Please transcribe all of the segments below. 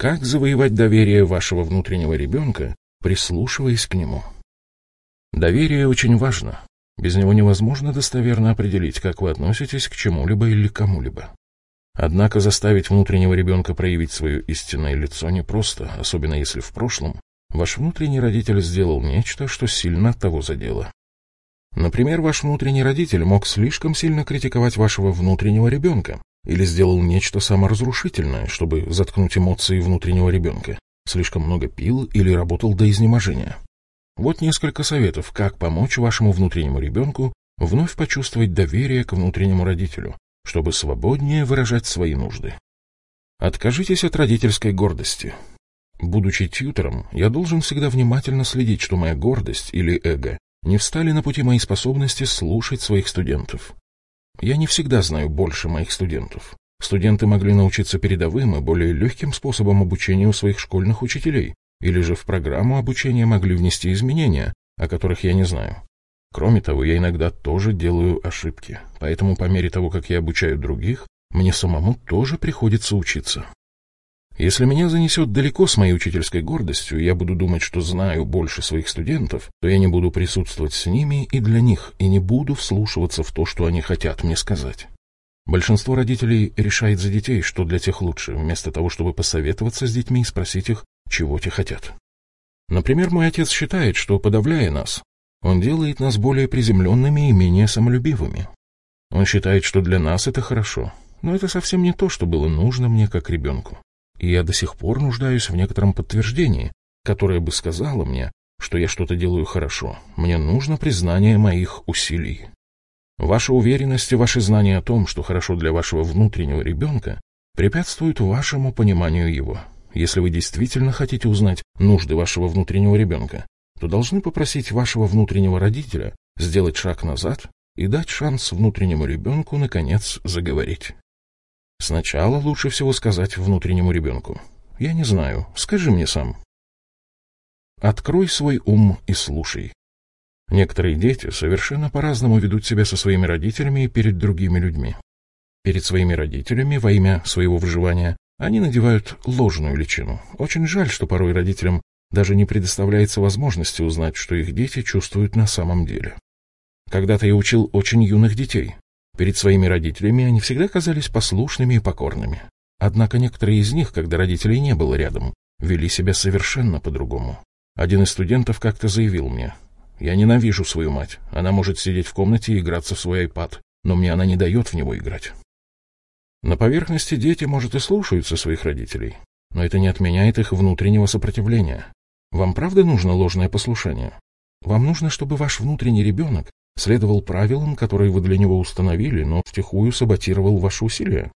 Как завоевать доверие вашего внутреннего ребенка, прислушиваясь к нему? Доверие очень важно. Без него невозможно достоверно определить, как вы относитесь к чему-либо или кому-либо. Однако заставить внутреннего ребенка проявить свое истинное лицо непросто, особенно если в прошлом ваш внутренний родитель сделал нечто, что сильно того задело. Например, ваш внутренний родитель мог слишком сильно критиковать вашего внутреннего ребенка или сделал нечто саморазрушительное, чтобы заткнуть эмоции внутреннего ребенка, слишком много пил или работал до изнеможения. Вот несколько советов, как помочь вашему внутреннему ребенку вновь почувствовать доверие к внутреннему родителю, чтобы свободнее выражать свои нужды. Откажитесь от родительской гордости. Будучи тьютором, я должен всегда внимательно следить, что моя гордость или эго не встали на пути моей способности слушать своих студентов. Я не всегда знаю больше моих студентов. Студенты могли научиться передовым и более легким способом обучения у своих школьных учителей, или же в программу обучения могли внести изменения, о которых я не знаю. Кроме того, я иногда тоже делаю ошибки, поэтому по мере того, как я обучаю других, мне самому тоже приходится учиться. Если меня занесет далеко с моей учительской гордостью, я буду думать, что знаю больше своих студентов, то я не буду присутствовать с ними и для них, и не буду вслушиваться в то, что они хотят мне сказать. Большинство родителей решает за детей, что для тех лучше, вместо того, чтобы посоветоваться с детьми и спросить их, чего те хотят. Например, мой отец считает, что, подавляя нас, он делает нас более приземленными и менее самолюбивыми. Он считает, что для нас это хорошо, но это совсем не то, что было нужно мне как ребенку. И я до сих пор нуждаюсь в некотором подтверждении, которое бы сказало мне, что я что-то делаю хорошо. Мне нужно признание моих усилий. Ваша уверенность и ваши знания о том, что хорошо для вашего внутреннего ребенка, препятствуют вашему пониманию его. Если вы действительно хотите узнать нужды вашего внутреннего ребенка, то должны попросить вашего внутреннего родителя сделать шаг назад и дать шанс внутреннему ребенку, наконец, заговорить. Сначала лучше всего сказать внутреннему ребенку. «Я не знаю, скажи мне сам». Открой свой ум и слушай. Некоторые дети совершенно по-разному ведут себя со своими родителями и перед другими людьми. Перед своими родителями во имя своего выживания они надевают ложную личину. Очень жаль, что порой родителям даже не предоставляется возможности узнать, что их дети чувствуют на самом деле. Когда-то я учил очень юных детей. Перед своими родителями они всегда казались послушными и покорными. Однако некоторые из них, когда родителей не было рядом, вели себя совершенно по-другому. Один из студентов как-то заявил мне, «Я ненавижу свою мать. Она может сидеть в комнате и играться в свой iPad, но мне она не дает в него играть». На поверхности дети, может, и слушаются своих родителей, но это не отменяет их внутреннего сопротивления. Вам правда нужно ложное послушание? Вам нужно, чтобы ваш внутренний ребенок следовал правилам, которые вы для него установили, но втихую саботировал ваши усилия?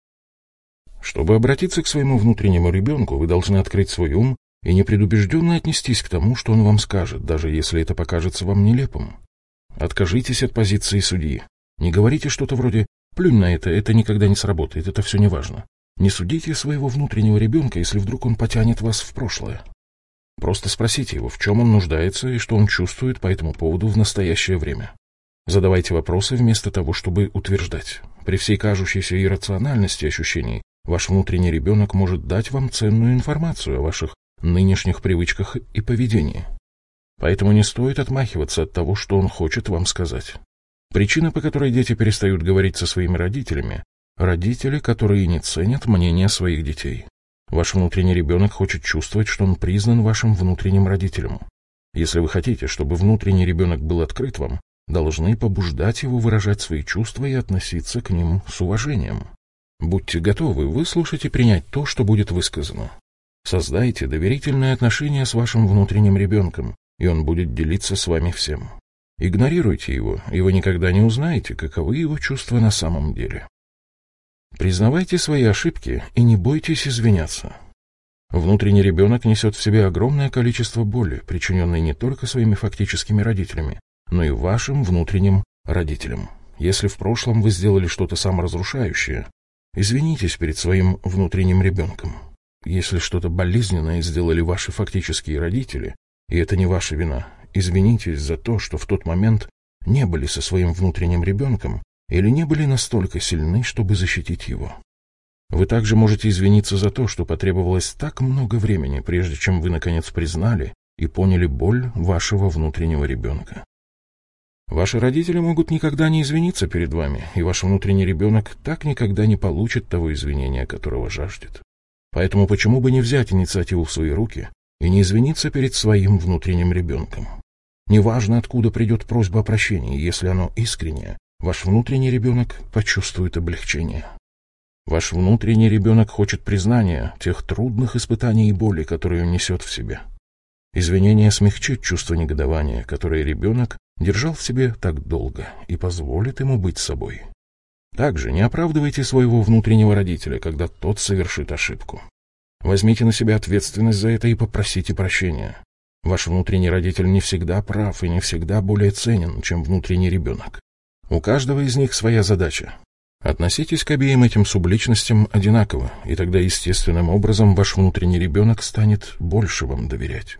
Чтобы обратиться к своему внутреннему ребенку, вы должны открыть свой ум и непредубежденно отнестись к тому, что он вам скажет, даже если это покажется вам нелепым. Откажитесь от позиции судьи. Не говорите что-то вроде Плюнь на это, это никогда не сработает, это все неважно. Не судите своего внутреннего ребенка, если вдруг он потянет вас в прошлое. Просто спросите его, в чем он нуждается и что он чувствует по этому поводу в настоящее время. Задавайте вопросы вместо того, чтобы утверждать. При всей кажущейся иррациональности ощущений, ваш внутренний ребенок может дать вам ценную информацию о ваших нынешних привычках и поведении. Поэтому не стоит отмахиваться от того, что он хочет вам сказать. Причина, по которой дети перестают говорить со своими родителями – родители, которые не ценят мнение своих детей. Ваш внутренний ребенок хочет чувствовать, что он признан вашим внутренним родителем. Если вы хотите, чтобы внутренний ребенок был открыт вам, должны побуждать его выражать свои чувства и относиться к ним с уважением. Будьте готовы выслушать и принять то, что будет высказано. Создайте доверительные отношения с вашим внутренним ребенком, и он будет делиться с вами всем. Игнорируйте его, и вы никогда не узнаете, каковы его чувства на самом деле. Признавайте свои ошибки и не бойтесь извиняться. Внутренний ребенок несет в себе огромное количество боли, причиненной не только своими фактическими родителями, но и вашим внутренним родителям. Если в прошлом вы сделали что-то саморазрушающее, извинитесь перед своим внутренним ребенком. Если что-то болезненное сделали ваши фактические родители, и это не ваша вина, Извинитесь за то, что в тот момент не были со своим внутренним ребенком или не были настолько сильны, чтобы защитить его. Вы также можете извиниться за то, что потребовалось так много времени, прежде чем вы, наконец, признали и поняли боль вашего внутреннего ребенка. Ваши родители могут никогда не извиниться перед вами, и ваш внутренний ребенок так никогда не получит того извинения, которого жаждет. Поэтому почему бы не взять инициативу в свои руки и не извиниться перед своим внутренним ребенком? Неважно, откуда придет просьба о прощении, если оно искреннее, ваш внутренний ребенок почувствует облегчение. Ваш внутренний ребенок хочет признания тех трудных испытаний и боли, которые он несет в себе. Извинение смягчит чувство негодования, которое ребенок держал в себе так долго, и позволит ему быть собой. Также не оправдывайте своего внутреннего родителя, когда тот совершит ошибку. Возьмите на себя ответственность за это и попросите прощения. Ваш внутренний родитель не всегда прав и не всегда более ценен, чем внутренний ребенок. У каждого из них своя задача. Относитесь к обеим этим субличностям одинаково, и тогда естественным образом ваш внутренний ребенок станет больше вам доверять.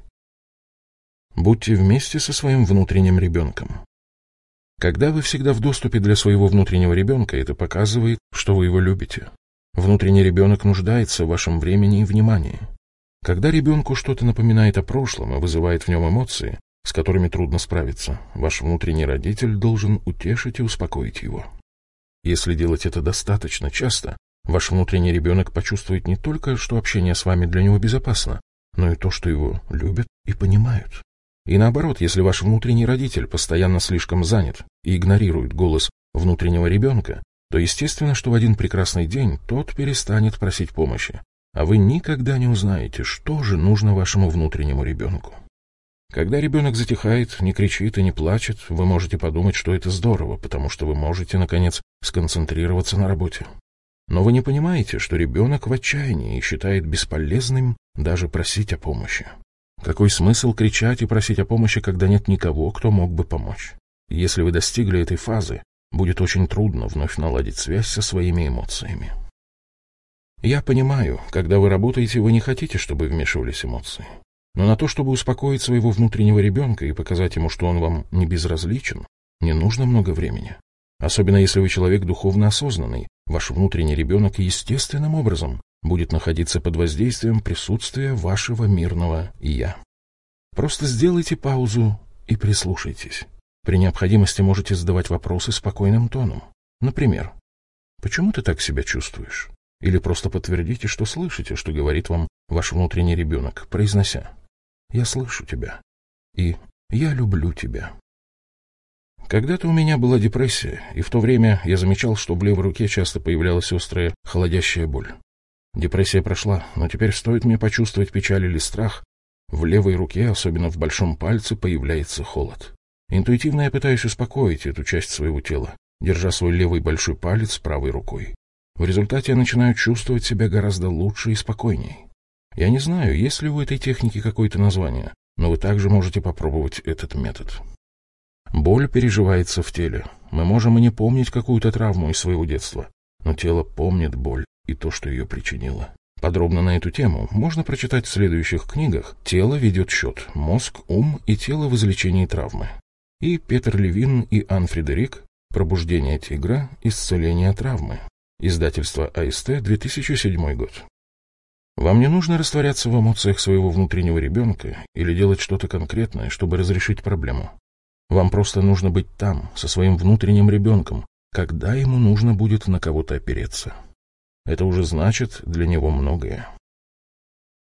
Будьте вместе со своим внутренним ребенком. Когда вы всегда в доступе для своего внутреннего ребенка, это показывает, что вы его любите. Внутренний ребенок нуждается в вашем времени и внимании. Когда ребенку что-то напоминает о прошлом и вызывает в нем эмоции, с которыми трудно справиться, ваш внутренний родитель должен утешить и успокоить его. Если делать это достаточно часто, ваш внутренний ребенок почувствует не только, что общение с вами для него безопасно, но и то, что его любят и понимают. И наоборот, если ваш внутренний родитель постоянно слишком занят и игнорирует голос внутреннего ребенка, то естественно, что в один прекрасный день тот перестанет просить помощи, а вы никогда не узнаете, что же нужно вашему внутреннему ребенку. Когда ребенок затихает, не кричит и не плачет, вы можете подумать, что это здорово, потому что вы можете, наконец, сконцентрироваться на работе. Но вы не понимаете, что ребенок в отчаянии и считает бесполезным даже просить о помощи. Какой смысл кричать и просить о помощи, когда нет никого, кто мог бы помочь? Если вы достигли этой фазы, будет очень трудно вновь наладить связь со своими эмоциями. Я понимаю, когда вы работаете, вы не хотите, чтобы вмешивались эмоции. Но на то, чтобы успокоить своего внутреннего ребенка и показать ему, что он вам не безразличен, не нужно много времени. Особенно если вы человек духовно осознанный, ваш внутренний ребенок естественным образом будет находиться под воздействием присутствия вашего мирного «я». Просто сделайте паузу и прислушайтесь. При необходимости можете задавать вопросы спокойным тоном. Например, «Почему ты так себя чувствуешь?» Или просто подтвердите, что слышите, что говорит вам ваш внутренний ребенок, произнося «Я слышу тебя» и «Я люблю тебя». Когда-то у меня была депрессия, и в то время я замечал, что в левой руке часто появлялась острая холодящая боль. Депрессия прошла, но теперь стоит мне почувствовать печаль или страх, в левой руке, особенно в большом пальце, появляется холод. Интуитивно я пытаюсь успокоить эту часть своего тела, держа свой левый большой палец правой рукой. В результате я начинаю чувствовать себя гораздо лучше и спокойней. Я не знаю, есть ли у этой техники какое-то название, но вы также можете попробовать этот метод. Боль переживается в теле. Мы можем и не помнить какую-то травму из своего детства, но тело помнит боль и то, что ее причинило. Подробно на эту тему можно прочитать в следующих книгах «Тело ведет счет. Мозг, ум и тело в излечении травмы» и Петр Левин и Ан Фредерик «Пробуждение тигра. Исцеление травмы». Издательство АСТ, 2007 год. Вам не нужно растворяться в эмоциях своего внутреннего ребенка или делать что-то конкретное, чтобы разрешить проблему. Вам просто нужно быть там, со своим внутренним ребенком, когда ему нужно будет на кого-то опереться. Это уже значит для него многое.